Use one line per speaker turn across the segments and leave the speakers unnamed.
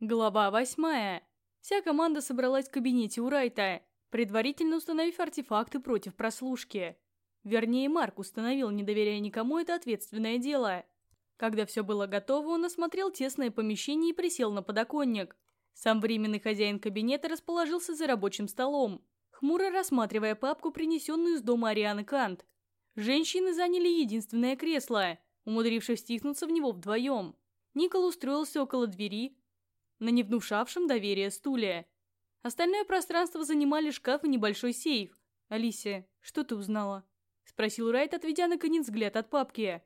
Глава восьмая. Вся команда собралась в кабинете у Райта, предварительно установив артефакты против прослушки. Вернее, Марк установил, не доверяя никому, это ответственное дело. Когда все было готово, он осмотрел тесное помещение и присел на подоконник. Сам временный хозяин кабинета расположился за рабочим столом, хмуро рассматривая папку, принесенную из дома Арианы Кант. Женщины заняли единственное кресло, умудрившись стихнуться в него вдвоем. Никол устроился около двери, на невнушавшем доверие стуле. Остальное пространство занимали шкаф и небольшой сейф. «Алисия, что ты узнала?» – спросил Райт, отведя наконец взгляд от папки.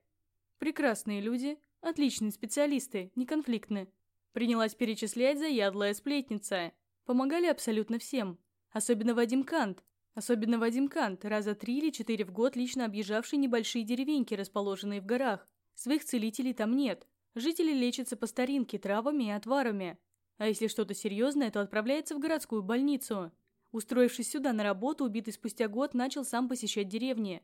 «Прекрасные люди, отличные специалисты, неконфликтны». Принялась перечислять заядлая сплетница. Помогали абсолютно всем. Особенно Вадим Кант. Особенно Вадим Кант, раза три или четыре в год лично объезжавший небольшие деревеньки, расположенные в горах. Своих целителей там нет. Жители лечатся по старинке травами и отварами. А если что-то серьезное, то отправляется в городскую больницу. Устроившись сюда на работу, убитый спустя год начал сам посещать деревни.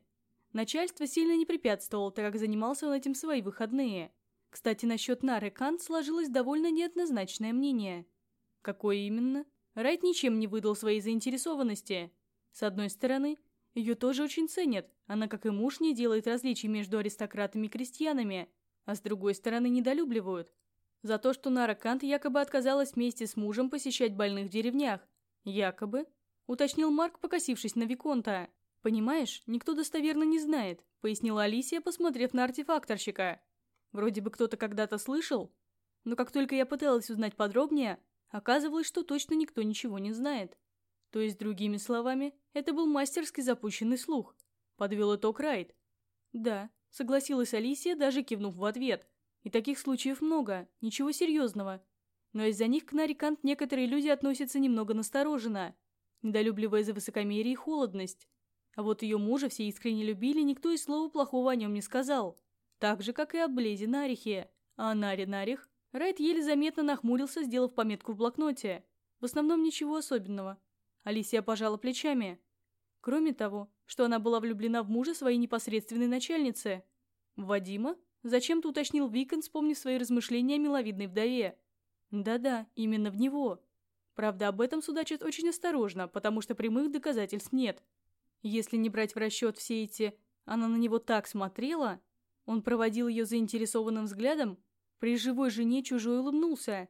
Начальство сильно не препятствовало, так как занимался он этим свои выходные. Кстати, насчет Нары Кант сложилось довольно неоднозначное мнение. Какое именно? Райт ничем не выдал своей заинтересованности. С одной стороны, ее тоже очень ценят, она, как и муж, не делает различий между аристократами и крестьянами, а с другой стороны недолюбливают. За то, что Нара Кант якобы отказалась вместе с мужем посещать больных в деревнях. Якобы? Уточнил Марк, покосившись на Виконта. «Понимаешь, никто достоверно не знает», — пояснила Алисия, посмотрев на артефакторщика. Вроде бы кто-то когда-то слышал, но как только я пыталась узнать подробнее, оказывалось, что точно никто ничего не знает. То есть, другими словами, это был мастерски запущенный слух. Подвел итог Райт. Да, согласилась Алисия, даже кивнув в ответ. И таких случаев много, ничего серьезного. Но из-за них к Нарикант некоторые люди относятся немного настороженно, недолюбливая за высокомерие и холодность. А вот ее мужа все искренне любили, никто и слова плохого о нем не сказал. Так же, как и об Блезе Нарихе. А Наре Нарих? Райт еле заметно нахмурился, сделав пометку в блокноте. В основном ничего особенного. Алисия пожала плечами. Кроме того, что она была влюблена в мужа своей непосредственной начальницы. Вадима? Зачем-то уточнил Викон, вспомнив свои размышления о миловидной вдове. Да-да, именно в него. Правда, об этом судачат очень осторожно, потому что прямых доказательств нет. Если не брать в расчет все эти «она на него так смотрела», он проводил ее заинтересованным взглядом, при живой жене чужой улыбнулся.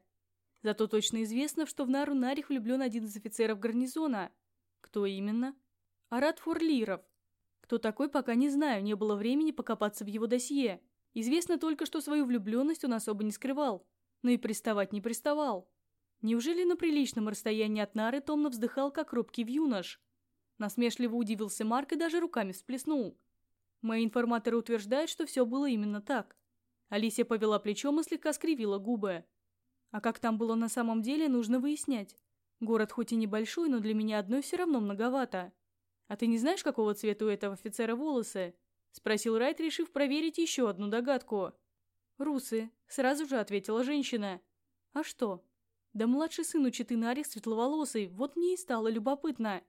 Зато точно известно, что в Нару Нарих влюблен один из офицеров гарнизона. Кто именно? Арат Фурлиров. Кто такой, пока не знаю, не было времени покопаться в его досье. Известно только, что свою влюбленность он особо не скрывал, но и приставать не приставал. Неужели на приличном расстоянии от Нары томно вздыхал, как робкий юнош? Насмешливо удивился Марк и даже руками всплеснул. Мои информаторы утверждают, что все было именно так. Алисия повела плечом и слегка скривила губы. А как там было на самом деле, нужно выяснять. Город хоть и небольшой, но для меня одной все равно многовато. А ты не знаешь, какого цвета у этого офицера волосы? Спросил Райт, решив проверить еще одну догадку. «Русы», — сразу же ответила женщина. «А что?» «Да младший сын у Читынарих светловолосый, вот мне и стало любопытно.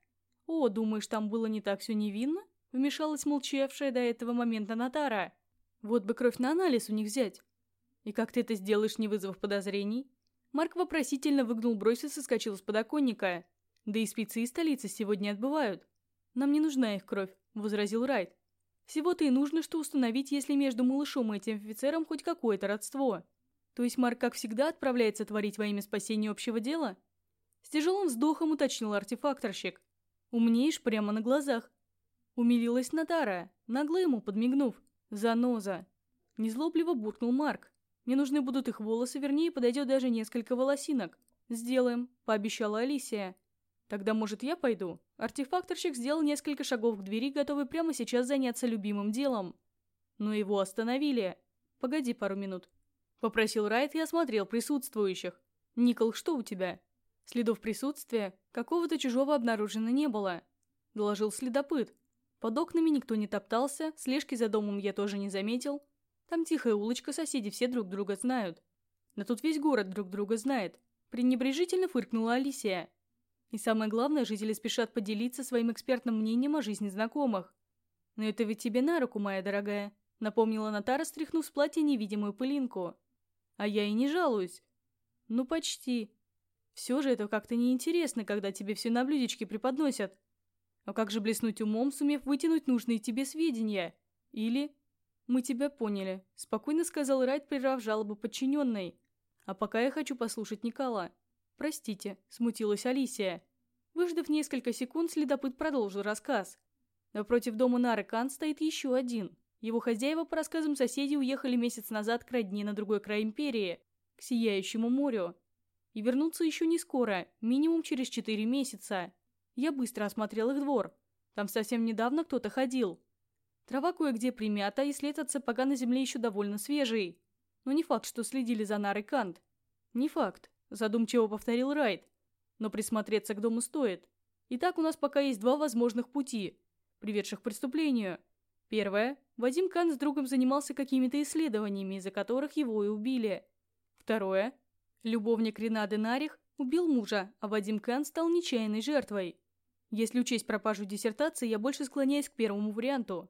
О, думаешь, там было не так все невинно?» Вмешалась молчавшая до этого момента Натара. Вот бы кровь на анализ у них взять. И как ты это сделаешь, не вызвав подозрений? Марк вопросительно выгнул бровь и соскочил с подоконника. Да и спецы из столицы сегодня отбывают. Нам не нужна их кровь, возразил Райт. Всего-то и нужно, что установить, если между малышом и этим офицером хоть какое-то родство. То есть Марк, как всегда, отправляется творить во имя спасения общего дела? С тяжелым вздохом уточнил артефакторщик. Умнеешь прямо на глазах. Умилилась Натара, нагло ему подмигнув. «Заноза!» Незлобливо буркнул Марк. «Мне нужны будут их волосы, вернее, подойдет даже несколько волосинок. Сделаем», — пообещала Алисия. «Тогда, может, я пойду?» Артефакторщик сделал несколько шагов к двери, готовый прямо сейчас заняться любимым делом. Но его остановили. «Погоди пару минут», — попросил Райт и осмотрел присутствующих. «Никол, что у тебя?» Следов присутствия какого-то чужого обнаружено не было. Доложил следопыт. Под окнами никто не топтался, слежки за домом я тоже не заметил. Там тихая улочка, соседи все друг друга знают. Да тут весь город друг друга знает. Пренебрежительно фыркнула Алисия. И самое главное, жители спешат поделиться своим экспертным мнением о жизни знакомых. «Но это ведь тебе на руку, моя дорогая», — напомнила Натара, стряхнув с платья невидимую пылинку. «А я и не жалуюсь. Ну, почти. Все же это как-то неинтересно, когда тебе все на блюдечке преподносят. А как же блеснуть умом, сумев вытянуть нужные тебе сведения? Или... Мы тебя поняли, спокойно сказал Райт, прервав жалобу подчиненной. А пока я хочу послушать Никола. Простите, смутилась Алисия. Выждав несколько секунд, следопыт продолжил рассказ. Напротив дома Нары Кан стоит еще один. Его хозяева, по рассказам соседей, уехали месяц назад к родне на другой край империи, к Сияющему морю. И вернуться еще не скоро, минимум через четыре месяца. Я быстро осмотрел их двор. Там совсем недавно кто-то ходил. Трава кое-где примята, и след от сапога на земле еще довольно свежий. Но не факт, что следили за Нарой Кант. Не факт, задумчиво повторил Райт. Но присмотреться к дому стоит. Итак, у нас пока есть два возможных пути, приведших к преступлению – Первое. Вадим Кан с другом занимался какими-то исследованиями, из-за которых его и убили. Второе. Любовник Ренады Нарих убил мужа, а Вадим Кан стал нечаянной жертвой. Если учесть пропажу диссертации, я больше склоняюсь к первому варианту.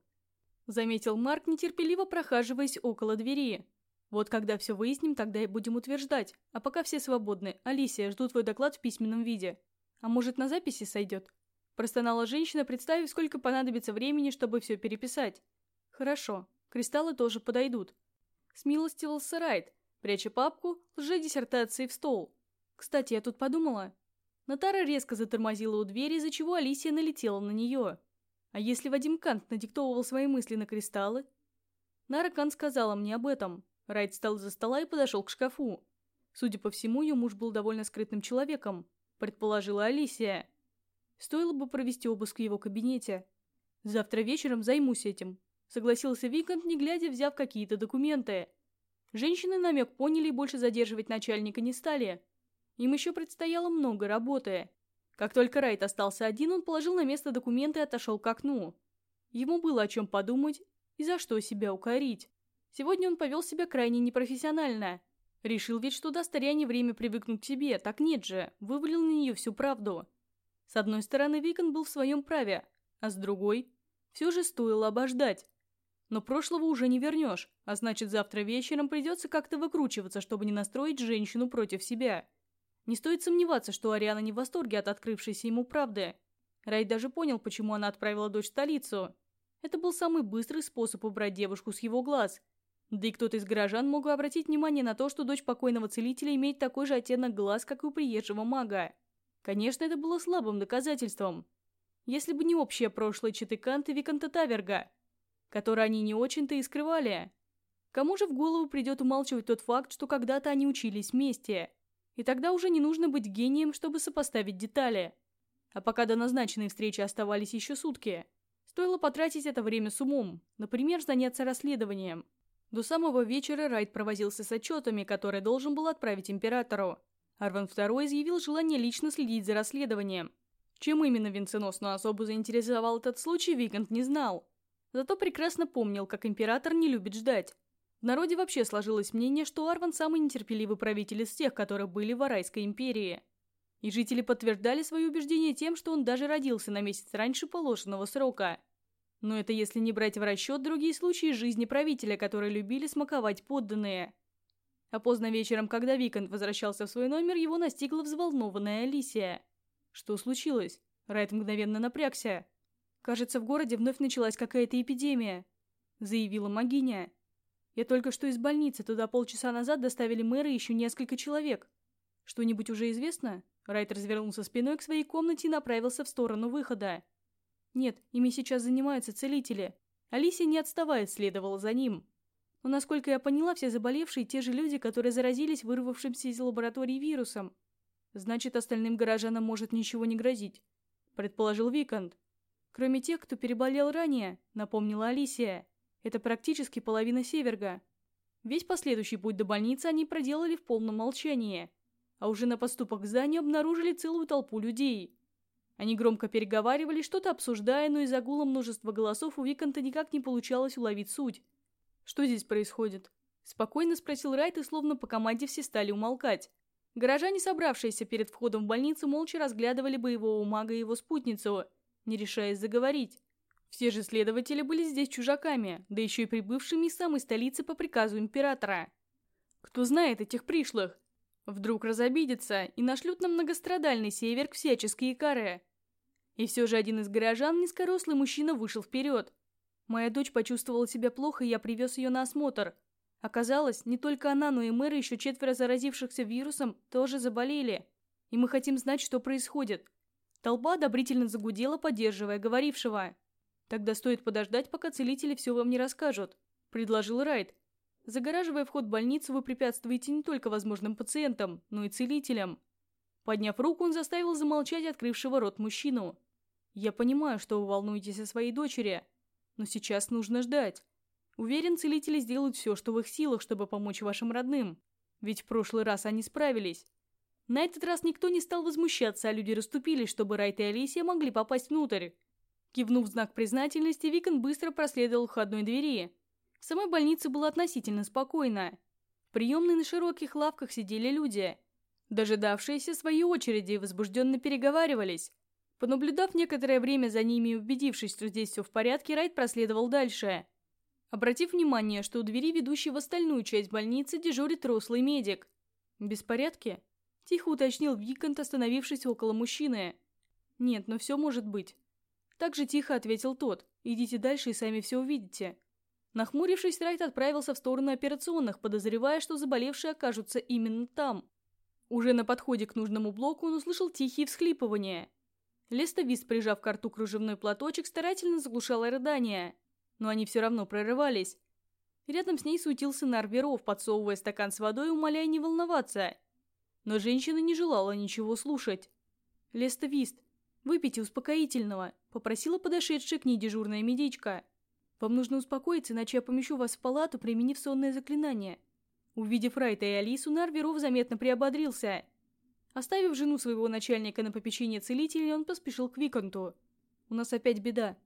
Заметил Марк, нетерпеливо прохаживаясь около двери. Вот когда все выясним, тогда и будем утверждать. А пока все свободны. Алисия, жду твой доклад в письменном виде. А может, на записи сойдет? Простонала женщина, представив, сколько понадобится времени, чтобы все переписать. Хорошо, кристаллы тоже подойдут. Смилостивился Райт, пряча папку лже-диссертации в стол. Кстати, я тут подумала. Натара резко затормозила у двери, из-за чего Алисия налетела на нее. А если Вадим Кант надиктовывал свои мысли на кристаллы? Нара Кант сказала мне об этом. Райт встал за стола и подошел к шкафу. Судя по всему, ее муж был довольно скрытным человеком, предположила Алисия. Стоило бы провести обыск в его кабинете. Завтра вечером займусь этим. Согласился Викант, не глядя, взяв какие-то документы. Женщины намек поняли и больше задерживать начальника не стали. Им еще предстояло много работы. Как только Райт остался один, он положил на место документы и отошел к окну. Ему было о чем подумать и за что себя укорить. Сегодня он повел себя крайне непрофессионально. Решил ведь, что даст Ариане время привыкнуть к себе, так нет же, вывалил на нее всю правду. С одной стороны, Викон был в своем праве, а с другой, все же стоило обождать. Но прошлого уже не вернешь, а значит завтра вечером придется как-то выкручиваться, чтобы не настроить женщину против себя. Не стоит сомневаться, что Ариана не в восторге от открывшейся ему правды. Райт даже понял, почему она отправила дочь в столицу. Это был самый быстрый способ убрать девушку с его глаз. Да и кто-то из горожан мог бы обратить внимание на то, что дочь покойного целителя имеет такой же оттенок глаз, как и у приезжего мага. Конечно, это было слабым доказательством. Если бы не общее прошлое Читы Кант и Виконта Таверга, которое они не очень-то и скрывали. Кому же в голову придет умалчивать тот факт, что когда-то они учились вместе? И тогда уже не нужно быть гением, чтобы сопоставить детали. А пока до назначенной встречи оставались еще сутки, стоило потратить это время с умом, например, заняться расследованием. До самого вечера Райт провозился с отчетами, которые должен был отправить императору. Арван II изъявил желание лично следить за расследованием. Чем именно венценосную особу заинтересовал этот случай, Викант не знал. Зато прекрасно помнил, как император не любит ждать. В народе вообще сложилось мнение, что Арван самый нетерпеливый правитель из всех, которые были в Арайской империи. И жители подтверждали свое убеждение тем, что он даже родился на месяц раньше положенного срока. Но это если не брать в расчет другие случаи жизни правителя, которые любили смаковать подданные. А поздно вечером, когда Викант возвращался в свой номер, его настигла взволнованная Алисия. Что случилось? Райт мгновенно напрягся. «Кажется, в городе вновь началась какая-то эпидемия», — заявила Магиня. «Я только что из больницы, туда полчаса назад доставили мэра и еще несколько человек. Что-нибудь уже известно?» Райт развернулся спиной к своей комнате и направился в сторону выхода. «Нет, ими сейчас занимаются целители. Алисия не отставает, следовала за ним. Но, насколько я поняла, все заболевшие те же люди, которые заразились вырвавшимся из лаборатории вирусом. Значит, остальным горожанам может ничего не грозить, предположил Викант. Кроме тех, кто переболел ранее, напомнила Алисия. Это практически половина Северга. Весь последующий путь до больницы они проделали в полном молчании. А уже на поступах к зданию обнаружили целую толпу людей. Они громко переговаривали, что-то обсуждая, но из-за гула множества голосов у Виканта никак не получалось уловить суть. «Что здесь происходит?» Спокойно спросил Райт, и словно по команде все стали умолкать. Горожане, собравшиеся перед входом в больницу, молча разглядывали боевого мага и его спутницу, не решаясь заговорить. Все же следователи были здесь чужаками, да еще и прибывшими из самой столицы по приказу императора. «Кто знает этих пришлых?» Вдруг разобидится и нашлют на многострадальный север всяческие кары. И все же один из горожан, низкорослый мужчина, вышел вперед. Моя дочь почувствовала себя плохо, и я привез ее на осмотр. Оказалось, не только она, но и мэр еще четверо заразившихся вирусом тоже заболели. И мы хотим знать, что происходит. Толпа одобрительно загудела, поддерживая говорившего. «Тогда стоит подождать, пока целители все вам не расскажут», – предложил Райт. «Загораживая вход в больницу, вы препятствуете не только возможным пациентам, но и целителям». Подняв руку, он заставил замолчать открывшего рот мужчину. «Я понимаю, что вы волнуетесь о своей дочери, но сейчас нужно ждать. Уверен, целители сделают все, что в их силах, чтобы помочь вашим родным. Ведь в прошлый раз они справились. На этот раз никто не стал возмущаться, а люди расступились, чтобы Райт и Алисия могли попасть внутрь. Кивнув знак признательности, Викон быстро проследовал к входной двери. В самой больнице было относительно спокойно. В приемной на широких лавках сидели люди, дожидавшиеся своей очереди возбужденно переговаривались. Понаблюдав некоторое время за ними и убедившись, что здесь все в порядке, Райт проследовал дальше. Обратив внимание, что у двери, ведущей в остальную часть больницы, дежурит рослый медик. «Беспорядки?» – тихо уточнил Викант, остановившись около мужчины. «Нет, но все может быть». Так же тихо ответил тот. «Идите дальше и сами все увидите». Нахмурившись, Райт отправился в сторону операционных, подозревая, что заболевшие окажутся именно там. Уже на подходе к нужному блоку он услышал тихие всхлипывания – Лестовис, прижав к рту кружевной платочек, старательно заглушала рыдания. Но они все равно прорывались. Рядом с ней суетился Нарверов, подсовывая стакан с водой умоляя не волноваться. Но женщина не желала ничего слушать. «Лестовист, выпейте успокоительного», — попросила подошедшая к ней дежурная медичка. «Вам нужно успокоиться, иначе я помещу вас в палату, применив сонное заклинание». Увидев Райта и Алису, Нарверов заметно приободрился. Оставив жену своего начальника на попечение целителей, он поспешил к Виконту. «У нас опять беда».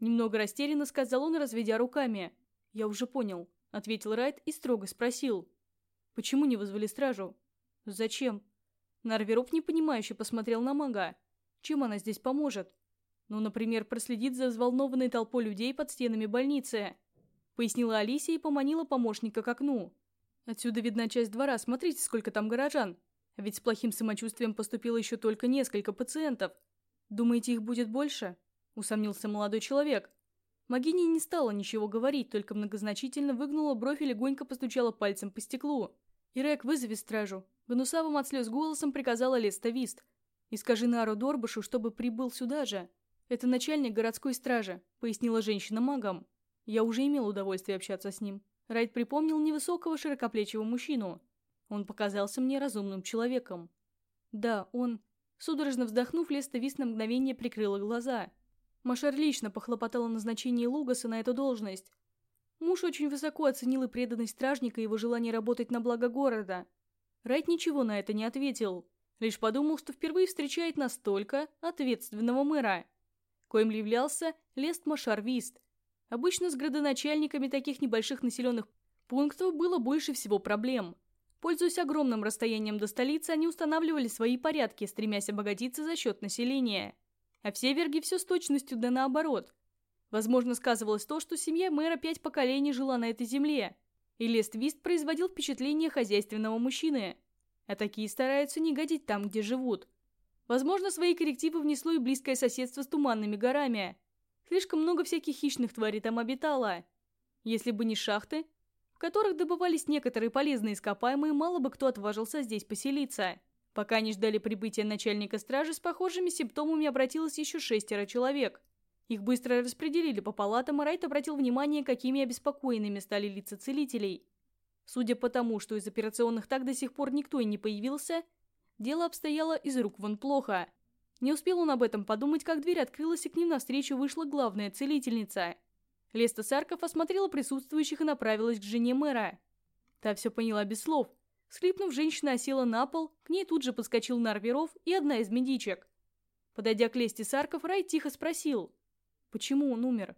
Немного растерянно сказал он, разведя руками. «Я уже понял», — ответил Райт и строго спросил. «Почему не вызвали стражу?» «Зачем?» Нарверов непонимающе посмотрел на мага. «Чем она здесь поможет?» «Ну, например, проследит за взволнованной толпой людей под стенами больницы», — пояснила Алисия и поманила помощника к окну. «Отсюда видна часть двора, смотрите, сколько там горожан. Ведь с плохим самочувствием поступило еще только несколько пациентов. Думаете, их будет больше? Усомнился молодой человек. Магини не стала ничего говорить, только многозначительно выгнула бровь и легонько постучала пальцем по стеклу. «Ирек, вызови стражу!» Гнусавым от слез голосом приказала Леставист. «И скажи Нару Дорбашу, чтобы прибыл сюда же. Это начальник городской стражи», — пояснила женщина магом. Я уже имел удовольствие общаться с ним. Райт припомнил невысокого широкоплечего мужчину. Он показался мне разумным человеком. Да, он... Судорожно вздохнув, Леста Вис на мгновение прикрыла глаза. Машер лично похлопотала назначение Лугаса на эту должность. Муж очень высоко оценил и преданность стражника и его желание работать на благо города. Райт ничего на это не ответил, лишь подумал, что впервые встречает настолько ответственного мэра, коим являлся Лест Машар Вист. Обычно с градоначальниками таких небольших населенных пунктов было больше всего проблем – Пользуясь огромным расстоянием до столицы, они устанавливали свои порядки, стремясь обогатиться за счет населения. А в Северге все с точностью да наоборот. Возможно, сказывалось то, что семья мэра пять поколений жила на этой земле, и Лествист производил впечатление хозяйственного мужчины. А такие стараются не гадить там, где живут. Возможно, свои коррективы внесло и близкое соседство с туманными горами. Слишком много всяких хищных тварей там обитало. Если бы не шахты, которых добывались некоторые полезные ископаемые, мало бы кто отважился здесь поселиться. Пока они ждали прибытия начальника стражи, с похожими симптомами обратилось еще шестеро человек. Их быстро распределили по палатам, и Райт обратил внимание, какими обеспокоенными стали лица целителей. Судя по тому, что из операционных так до сих пор никто и не появился, дело обстояло из рук вон плохо. Не успел он об этом подумать, как дверь открылась, и к ним навстречу вышла главная целительница – Леста Сарков осмотрела присутствующих и направилась к жене мэра. Та все поняла без слов. Схлипнув, женщина осела на пол, к ней тут же подскочил Нарверов и одна из медичек. Подойдя к Лесте Сарков, Рай тихо спросил. «Почему он умер?»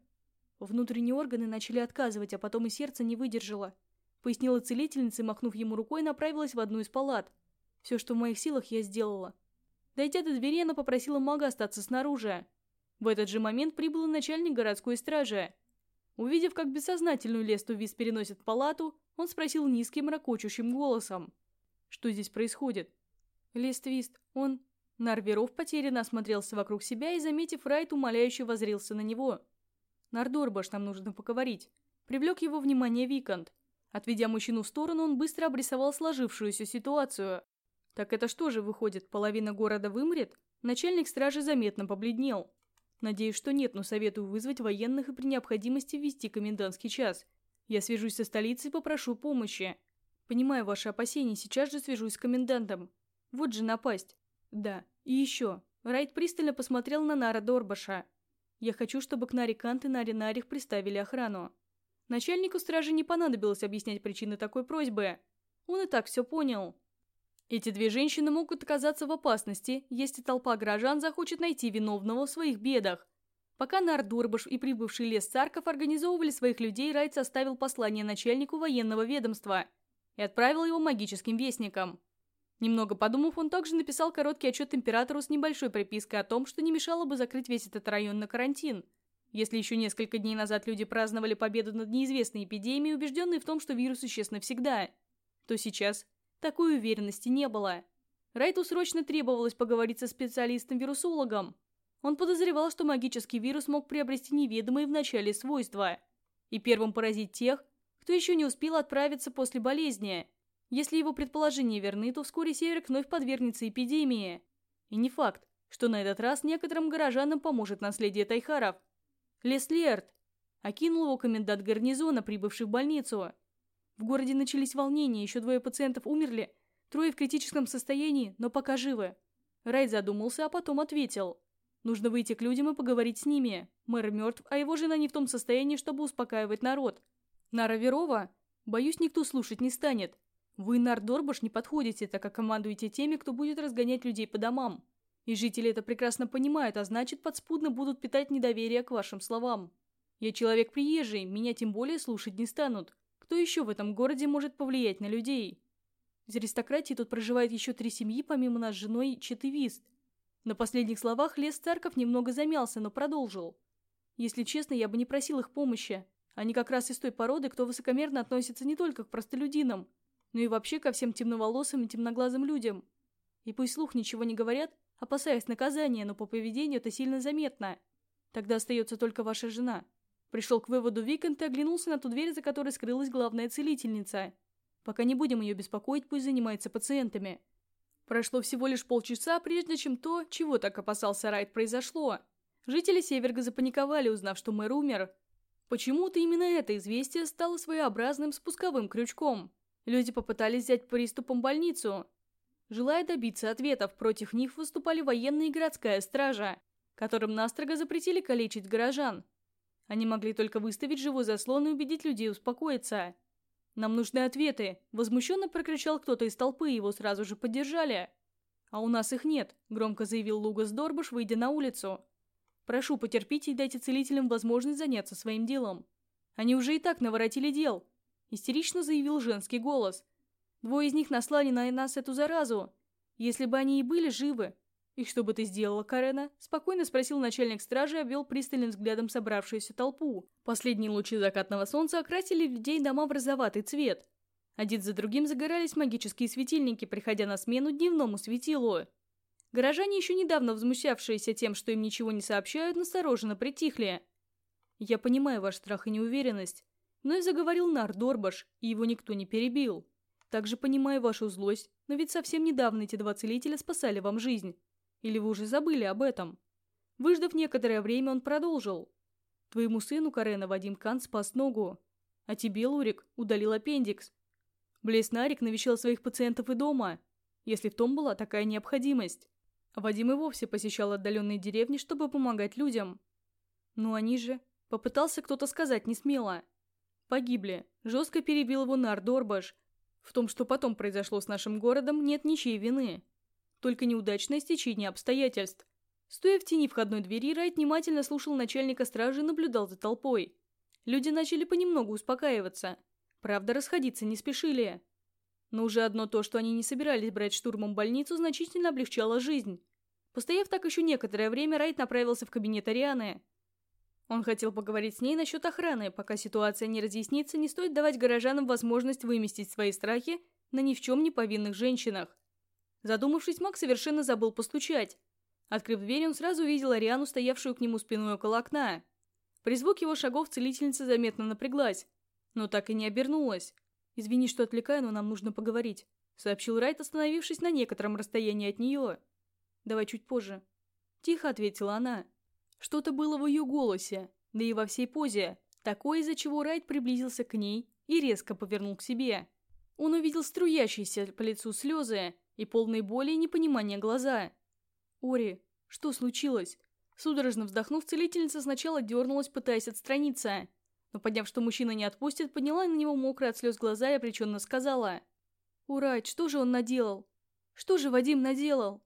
Внутренние органы начали отказывать, а потом и сердце не выдержало. Пояснила целительница махнув ему рукой, направилась в одну из палат. Все, что в моих силах, я сделала. Дойдя до двери, она попросила мага остаться снаружи. В этот же момент прибыл начальник городской стражи. Увидев, как бессознательную Лесту Вис переносит в палату, он спросил низким, ракочущим голосом. Что здесь происходит? Листвист, он... Нарверов потерянно осмотрелся вокруг себя и, заметив Райт, умоляюще возрился на него. «Нардорбаш, нам нужно поговорить». Привлек его внимание Викант. Отведя мужчину в сторону, он быстро обрисовал сложившуюся ситуацию. «Так это что же, выходит, половина города вымрет?» Начальник стражи заметно побледнел. «Надеюсь, что нет, но советую вызвать военных и при необходимости ввести комендантский час. Я свяжусь со столицей и попрошу помощи. Понимаю ваши опасения, сейчас же свяжусь с комендантом. Вот же напасть. Да, и еще. Райт пристально посмотрел на Нара Дорбаша. Я хочу, чтобы к Наре Кант и Наре Нарих приставили охрану. Начальнику стражи не понадобилось объяснять причины такой просьбы. Он и так все понял. Эти две женщины могут оказаться в опасности, если толпа горожан захочет найти виновного в своих бедах. Пока Нардурбаш и прибывший лес Царков организовывали своих людей, Райт составил послание начальнику военного ведомства и отправил его магическим вестникам. Немного подумав, он также написал короткий отчет императору с небольшой припиской о том, что не мешало бы закрыть весь этот район на карантин. Если еще несколько дней назад люди праздновали победу над неизвестной эпидемией, убежденные в том, что вирус исчез навсегда, то сейчас такой уверенности не было. Райту срочно требовалось поговорить со специалистом-вирусологом. Он подозревал, что магический вирус мог приобрести неведомые вначале свойства и первым поразить тех, кто еще не успел отправиться после болезни – если его предположения верны, то вскоре Север вновь подвергнется эпидемии. И не факт, что на этот раз некоторым горожанам поможет наследие Тайхаров. Леслерт! Окинул его комендант гарнизона, прибывший в больницу. В городе начались волнения, еще двое пациентов умерли, трое в критическом состоянии, но пока живы. Райт задумался, а потом ответил. Нужно выйти к людям и поговорить с ними. Мэр мертв, а его жена не в том состоянии, чтобы успокаивать народ. Нара Верова? Боюсь, никто слушать не станет. Вы, Нардорбаш, не подходите, так как командуете теми, кто будет разгонять людей по домам. И жители это прекрасно понимают, а значит, подспудно будут питать недоверие к вашим словам. Я человек приезжий, меня тем более слушать не станут. Кто еще в этом городе может повлиять на людей? Из аристократии тут проживает еще три семьи, помимо нас с женой Четывист. На последних словах Лес Царков немного замялся, но продолжил. Если честно, я бы не просил их помощи. Они как раз из той породы, кто высокомерно относится не только к простолюдинам, ну и вообще ко всем темноволосым и темноглазым людям. И пусть слух ничего не говорят, опасаясь наказания, но по поведению это сильно заметно. Тогда остается только ваша жена. Пришел к выводу Викант и оглянулся на ту дверь, за которой скрылась главная целительница. Пока не будем ее беспокоить, пусть занимается пациентами. Прошло всего лишь полчаса, прежде чем то, чего так опасался Райт, произошло. Жители Северга запаниковали, узнав, что мэр умер. Почему-то именно это известие стало своеобразным спусковым крючком. Люди попытались взять приступом больницу. Желая добиться ответов, против них выступали военные и городская стража, которым настрого запретили калечить горожан. Они могли только выставить живой заслон и убедить людей успокоиться. «Нам нужны ответы!» – возмущенно прокричал кто-то из толпы, его сразу же поддержали. «А у нас их нет», – громко заявил Лугас Дорбаш, выйдя на улицу. «Прошу, потерпите и дайте целителям возможность заняться своим делом. Они уже и так наворотили дел, Истерично заявил женский голос. Двое из них наслали на нас эту заразу. Если бы они и были живы. И что бы ты сделала, Карена? Спокойно спросил начальник стражи и обвел пристальным взглядом собравшуюся толпу. Последние лучи закатного солнца окрасили людей дома в розоватый цвет. Один за другим загорались магические светильники, приходя на смену дневному светилу. Горожане, еще недавно возмущавшиеся тем, что им ничего не сообщают, настороженно притихли. «Я понимаю ваш страх и неуверенность. Но и заговорил Нар Дорбаш, и его никто не перебил. Также понимаю вашу злость, но ведь совсем недавно эти два целителя спасали вам жизнь. Или вы уже забыли об этом? Выждав некоторое время, он продолжил. Твоему сыну, Карена, Вадим Кан спас ногу. А тебе, Лурик, удалил аппендикс. Блеснарик навещал своих пациентов и дома, если в том была такая необходимость. А Вадим и вовсе посещал отдаленные деревни, чтобы помогать людям. Но они же... Попытался кто-то сказать не смело. Погибли. Жестко перебил его Нар Дорбаш. В том, что потом произошло с нашим городом, нет ничьей вины. Только неудачное стечение обстоятельств. Стоя в тени входной двери, Райт внимательно слушал начальника стражи и наблюдал за толпой. Люди начали понемногу успокаиваться. Правда, расходиться не спешили. Но уже одно то, что они не собирались брать штурмом больницу, значительно облегчало жизнь. Постояв так еще некоторое время, Райт направился в кабинет Арианы. Он хотел поговорить с ней насчет охраны. Пока ситуация не разъяснится, не стоит давать горожанам возможность выместить свои страхи на ни в чем не повинных женщинах. Задумавшись, Мак совершенно забыл постучать. Открыв дверь, он сразу увидел Ариану, стоявшую к нему спиной около окна. При звуке его шагов целительница заметно напряглась, но так и не обернулась. «Извини, что отвлекаю, но нам нужно поговорить», — сообщил Райт, остановившись на некотором расстоянии от нее. «Давай чуть позже». Тихо ответила она. Что-то было в ее голосе, да и во всей позе, такое, из-за чего Райт приблизился к ней и резко повернул к себе. Он увидел струящиеся по лицу слезы и полные боли и непонимания глаза. «Ори, что случилось?» Судорожно вздохнув, целительница сначала дернулась, пытаясь отстраниться. Но подняв, что мужчина не отпустит, подняла на него мокрые от слез глаза и обреченно сказала. «Урать, что же он наделал? Что же Вадим наделал?»